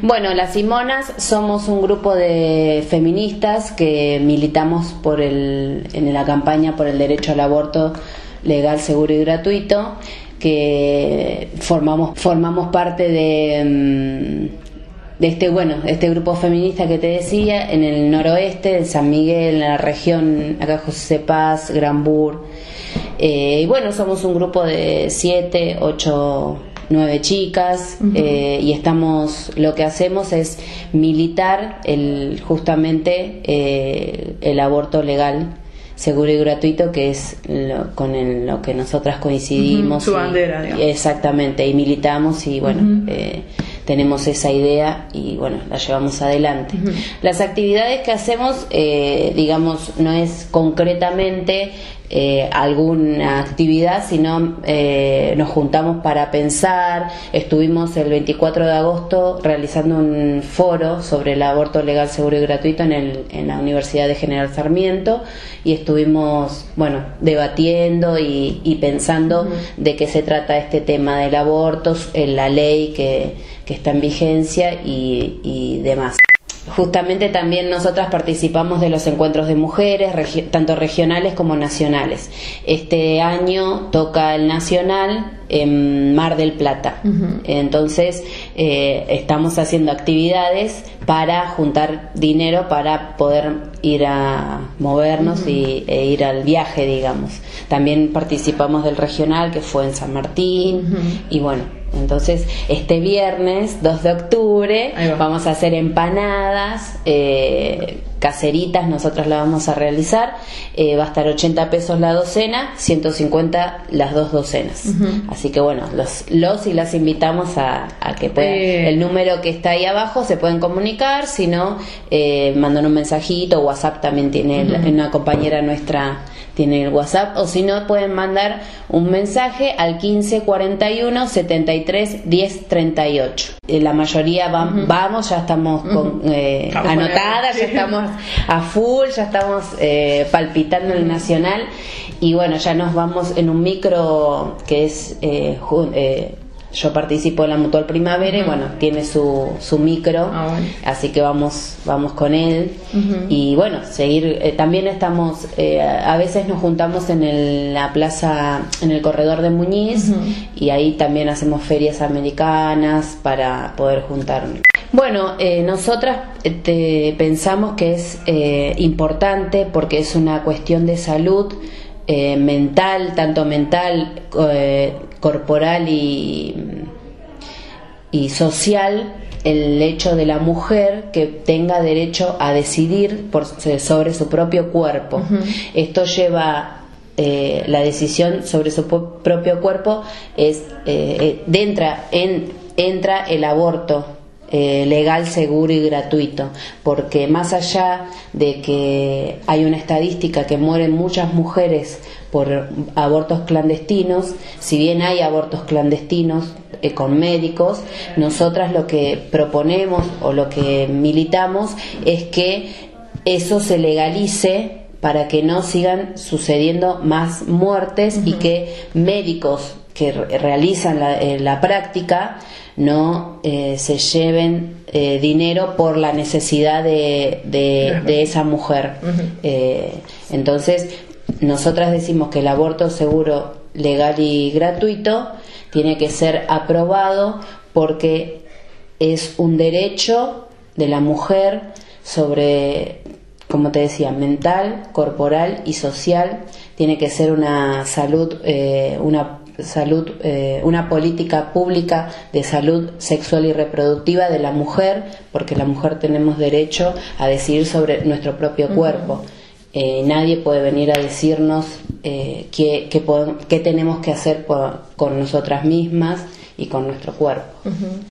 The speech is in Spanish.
Bueno, las Simonas somos un grupo de feministas que militamos por el, en la campaña por el derecho al aborto legal, seguro y gratuito, que formamos, formamos parte de, mm, este, bueno, este grupo feminista que te decía, en el noroeste, de San Miguel, en la región, acá José Paz, Granbur. Eh, y bueno, somos un grupo de siete, ocho nueve chicas eh, y estamos lo que hacemos es militar el justamente eh, el aborto legal seguro y gratuito que es lo, con lo que nosotras coincidimos su bandera digamos. exactamente y militamos y bueno eh, tenemos esa idea y bueno la llevamos adelante. Las actividades que hacemos digamos no es concretamente eh, alguna actividad, sino eh, nos juntamos para pensar. Estuvimos el 24 de agosto realizando un foro sobre el aborto legal, seguro y gratuito en, el, en la Universidad de General Sarmiento y estuvimos, bueno, debatiendo y, y pensando de qué se trata este tema del aborto, en la ley que, que está en vigencia y, y demás. Justamente también nosotras participamos de los encuentros de mujeres, tanto regionales como nacionales. Este año toca el nacional en Mar del Plata. Entonces eh, estamos haciendo actividades para juntar dinero para poder ir a movernos y, e ir al viaje, digamos. También participamos del regional que fue en San Martín y bueno entonces, este viernes 2 de octubre vamos a hacer empanadas eh, caseritas, nosotras las vamos a realizar. Eh, va a estar 80 pesos la docena, 150 las dos docenas. Así que bueno, los, los y las invitamos a, que puedan. El número que está ahí abajo se pueden comunicar, si no, eh, mandan un mensajito, WhatsApp también tiene una compañera nuestra tiene el WhatsApp o si no pueden mandar un mensaje al 1541 73 10 38. La mayoría vamos, ya estamos eh, anotadas, ya estamos a full, ya estamos eh, palpitando el nacional. Y bueno, ya nos vamos en un micro que es eh, yo participo en la Mutual Primavera y bueno, tiene su, su micro, ah, así que vamos, vamos con él. Y bueno, seguir, eh, también estamos, eh, a veces nos juntamos en la plaza, en el corredor de Muñiz y ahí también hacemos ferias americanas para poder juntarnos. Bueno, eh, nosotras pensamos que es importante porque es una cuestión de salud. mental, tanto mental corporal y, y social el hecho de la mujer que tenga derecho a decidir por, sobre su propio cuerpo. Esto lleva eh, la decisión sobre su propio cuerpo es eh, eh entra, en, entra el aborto eh, legal, seguro y gratuito, porque más allá de que hay una estadística que mueren muchas mujeres por abortos clandestinos, si bien hay abortos clandestinos eh, con médicos, nosotras lo que proponemos o lo que militamos es que eso se legalice para que no sigan sucediendo más muertes y que médicos que realizan la, eh, la práctica no eh, se lleven eh, dinero por la necesidad de, de, esa mujer. Eh, entonces, nosotras decimos que el aborto seguro, legal y gratuito tiene que ser aprobado porque es un derecho de la mujer sobre, como te decía, mental, corporal y social. Tiene que ser una salud, una salud, eh, una política pública de salud sexual y reproductictiva de la mujer, porque la mujer tenemos derecho a decidir sobre nuestro propio cuerpo. Eh, nadie puede venir a decirnos eh, qué, qué, tenemos que hacer con nosotras mismas y con nuestro cuerpo.